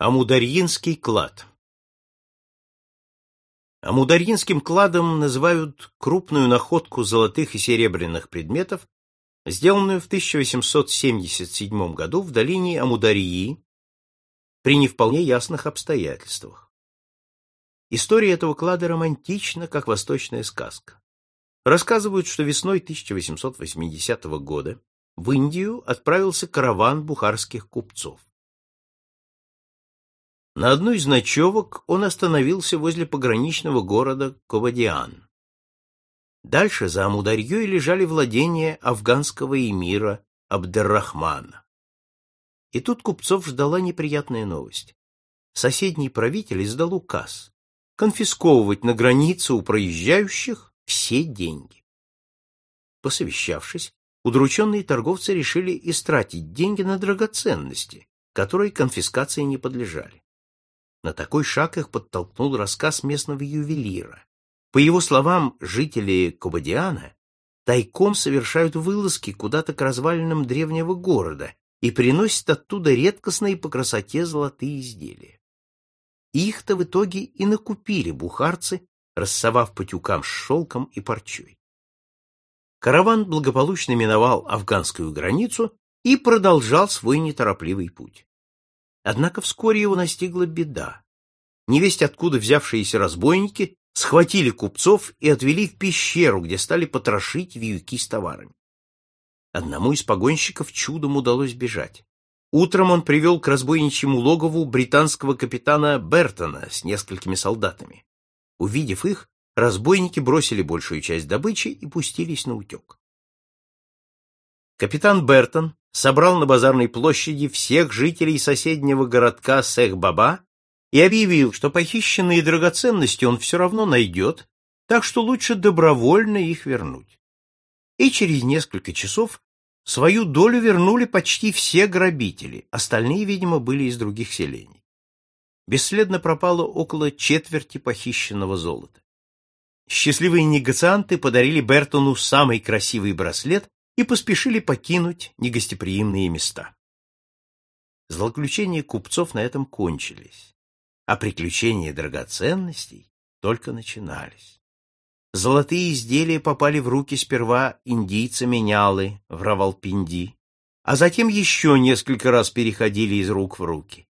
Амударьинский клад Амударьинским кладом называют крупную находку золотых и серебряных предметов, сделанную в 1877 году в долине Амударьи при не вполне ясных обстоятельствах. История этого клада романтична, как восточная сказка. Рассказывают, что весной 1880 года в Индию отправился караван бухарских купцов. На одну из ночевок он остановился возле пограничного города Ковадиан. Дальше за Амударьей лежали владения афганского эмира Абдеррахмана. И тут купцов ждала неприятная новость. Соседний правитель издал указ конфисковывать на границе у проезжающих все деньги. Посовещавшись, удрученные торговцы решили истратить деньги на драгоценности, которые конфискации не подлежали. На такой шаг их подтолкнул рассказ местного ювелира. По его словам, жители Кобадиана тайком совершают вылазки куда-то к развалинам древнего города и приносят оттуда редкостные по красоте золотые изделия. Их-то в итоге и накупили бухарцы, рассовав по тюкам с шелком и парчой. Караван благополучно миновал афганскую границу и продолжал свой неторопливый путь. Однако вскоре его настигла беда. Невесть откуда взявшиеся разбойники схватили купцов и отвели в пещеру, где стали потрошить вьюки с товарами. Одному из погонщиков чудом удалось бежать. Утром он привел к разбойничьему логову британского капитана Бертона с несколькими солдатами. Увидев их, разбойники бросили большую часть добычи и пустились на утек. Капитан Бертон собрал на базарной площади всех жителей соседнего городка Сех-Баба и объявил, что похищенные драгоценности он все равно найдет, так что лучше добровольно их вернуть. И через несколько часов свою долю вернули почти все грабители, остальные, видимо, были из других селений. Бесследно пропало около четверти похищенного золота. Счастливые негацианты подарили Бертону самый красивый браслет и поспешили покинуть негостеприимные места. Злоключения купцов на этом кончились, а приключения драгоценностей только начинались. Золотые изделия попали в руки сперва индийца Менялы в Равалпинди, а затем еще несколько раз переходили из рук в руки.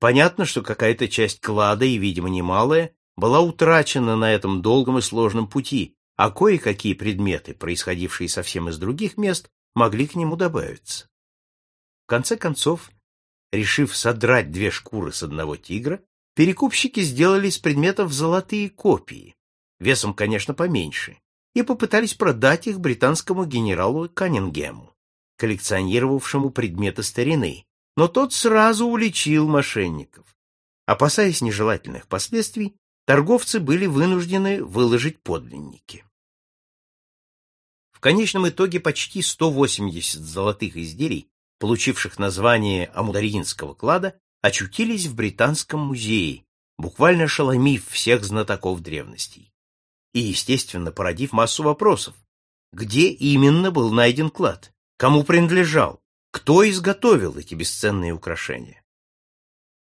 Понятно, что какая-то часть клада, и, видимо, немалая, была утрачена на этом долгом и сложном пути, а кое-какие предметы, происходившие совсем из других мест, могли к нему добавиться. В конце концов, решив содрать две шкуры с одного тигра, перекупщики сделали из предметов золотые копии, весом, конечно, поменьше, и попытались продать их британскому генералу Каннингему, коллекционировавшему предметы старины, но тот сразу уличил мошенников. Опасаясь нежелательных последствий, торговцы были вынуждены выложить подлинники. В конечном итоге почти 180 золотых изделий, получивших название Амударьинского клада, очутились в Британском музее, буквально ошеломив всех знатоков древностей. И, естественно, породив массу вопросов. Где именно был найден клад? Кому принадлежал? Кто изготовил эти бесценные украшения?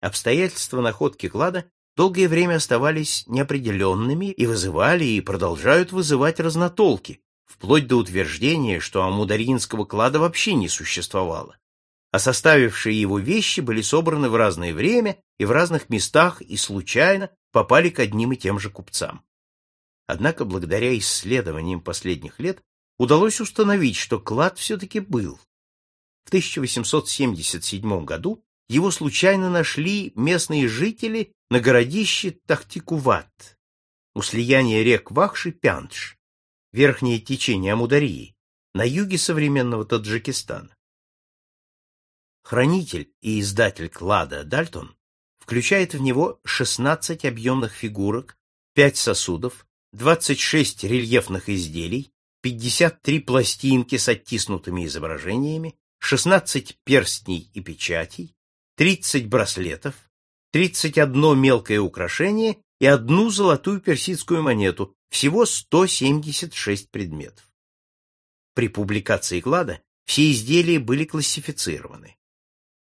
Обстоятельства находки клада долгое время оставались неопределенными и вызывали и продолжают вызывать разнотолки, вплоть до утверждения, что амударинского клада вообще не существовало, а составившие его вещи были собраны в разное время и в разных местах и случайно попали к одним и тем же купцам. Однако благодаря исследованиям последних лет удалось установить, что клад все-таки был. В 1877 году его случайно нашли местные жители на городище Тахтикуват, у слияния рек Вахш и Пяндж, верхнее течение Амударии, на юге современного Таджикистана. Хранитель и издатель клада Дальтон включает в него 16 объемных фигурок, 5 сосудов, 26 рельефных изделий, 53 пластинки с оттиснутыми изображениями, 16 перстней и печатей, 30 браслетов, 31 мелкое украшение и одну золотую персидскую монету, всего 176 предметов. При публикации клада все изделия были классифицированы.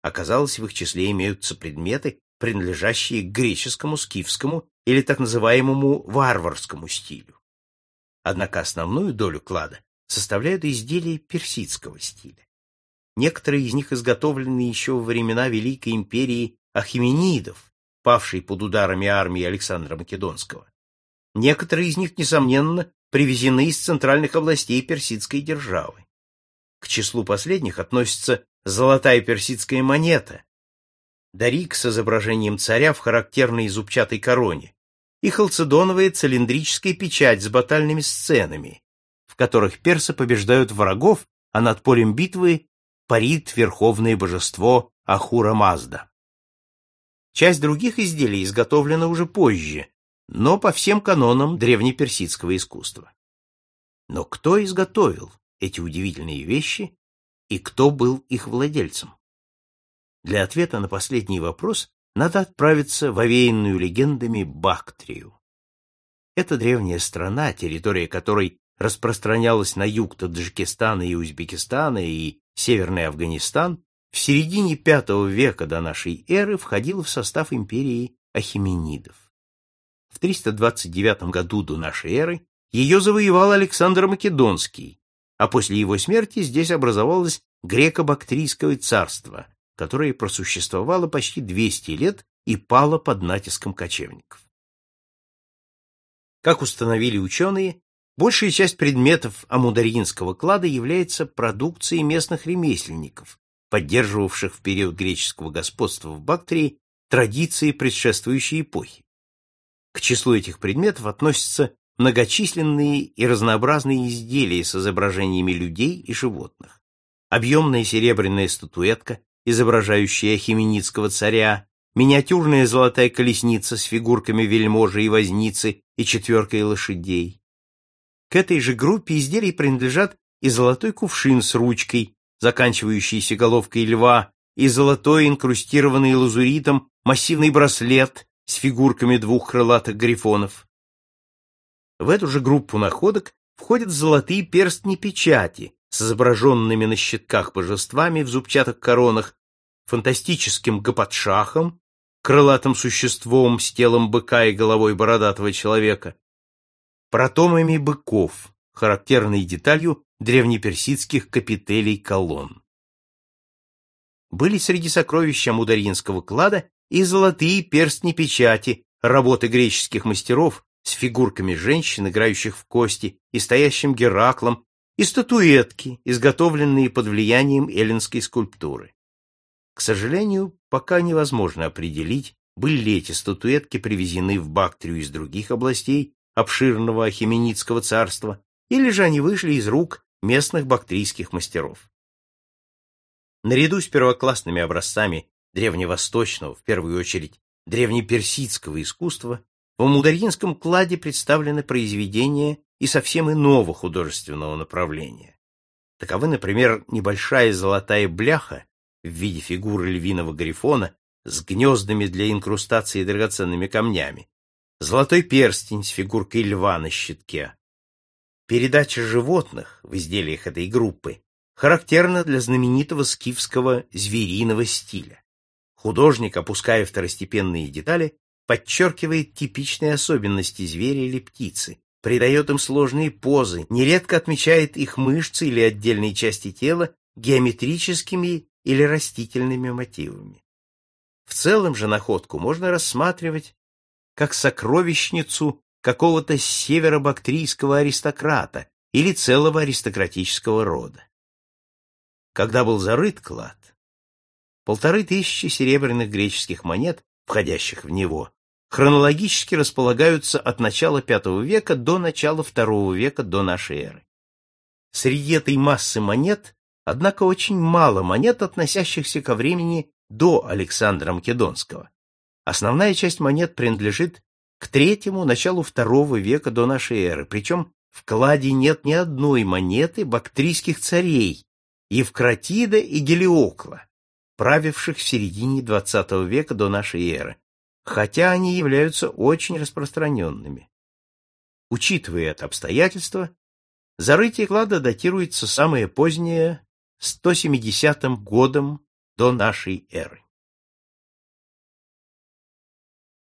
Оказалось, в их числе имеются предметы, принадлежащие к греческому, скифскому или так называемому варварскому стилю. Однако основную долю клада составляют изделия персидского стиля. Некоторые из них изготовлены еще во времена Великой империи Ахименидов, павшей под ударами армии Александра Македонского. Некоторые из них, несомненно, привезены из центральных областей персидской державы. К числу последних относится золотая персидская монета, дарик с изображением царя в характерной зубчатой короне, и халцедоновая цилиндрическая печать с батальными сценами, в которых персы побеждают врагов, а над полем битвы парит верховное божество Ахура Мазда. Часть других изделий изготовлена уже позже, но по всем канонам древнеперсидского искусства. Но кто изготовил эти удивительные вещи и кто был их владельцем? Для ответа на последний вопрос надо отправиться в овеянную легендами Бактрию. Это древняя страна, территория которой распространялась на юг Таджикистана и Узбекистана и Северный Афганистан, в середине V века до нашей эры входила в состав империи Ахименидов. В 329 году до нашей эры ее завоевал Александр Македонский, а после его смерти здесь образовалось греко-бактрийское царство, которое просуществовало почти 200 лет и пало под натиском кочевников. Как установили ученые, большая часть предметов амударьинского клада является продукцией местных ремесленников, поддерживавших в период греческого господства в Бактрии традиции предшествующей эпохи. К числу этих предметов относятся многочисленные и разнообразные изделия с изображениями людей и животных. Объемная серебряная статуэтка, изображающая хименицкого царя, миниатюрная золотая колесница с фигурками вельможи и возницы и четверкой лошадей. К этой же группе изделий принадлежат и золотой кувшин с ручкой, заканчивающийся головкой льва, и золотой, инкрустированный лазуритом, массивный браслет с фигурками двух крылатых грифонов. В эту же группу находок входят золотые перстни-печати с изображенными на щитках божествами в зубчатых коронах, фантастическим гапатшахом, крылатым существом с телом быка и головой бородатого человека, протомами быков, характерной деталью древнеперсидских капителей колонн. Были среди сокровищ Амударьинского клада и золотые перстни-печати работы греческих мастеров с фигурками женщин, играющих в кости, и стоящим Гераклом, и статуэтки, изготовленные под влиянием эллинской скульптуры. К сожалению, пока невозможно определить, были ли эти статуэтки привезены в Бактрию из других областей обширного Ахименидского царства, или же они вышли из рук местных бактрийских мастеров. Наряду с первоклассными образцами древневосточного, в первую очередь древнеперсидского искусства, в Амударьинском кладе представлены произведения и совсем иного художественного направления. Таковы, например, небольшая золотая бляха в виде фигуры львиного грифона с гнездами для инкрустации драгоценными камнями, золотой перстень с фигуркой льва на щитке. Передача животных в изделиях этой группы характерна для знаменитого скифского звериного стиля. Художник, опуская второстепенные детали, подчеркивает типичные особенности зверя или птицы, придает им сложные позы, нередко отмечает их мышцы или отдельные части тела геометрическими или растительными мотивами. В целом же находку можно рассматривать как сокровищницу какого-то северобактрийского аристократа или целого аристократического рода. Когда был зарыт клад, полторы тысячи серебряных греческих монет, входящих в него, хронологически располагаются от начала V века до начала II века до нашей эры. Среди этой массы монет, однако, очень мало монет, относящихся ко времени до Александра Македонского. Основная часть монет принадлежит к третьему, началу II века до нашей эры, причем в кладе нет ни одной монеты бактрийских царей Евкратида и Гелиокла, правивших в середине XX века до нашей эры, хотя они являются очень распространенными. Учитывая это обстоятельство, зарытие клада датируется самое позднее 170 годом до нашей эры.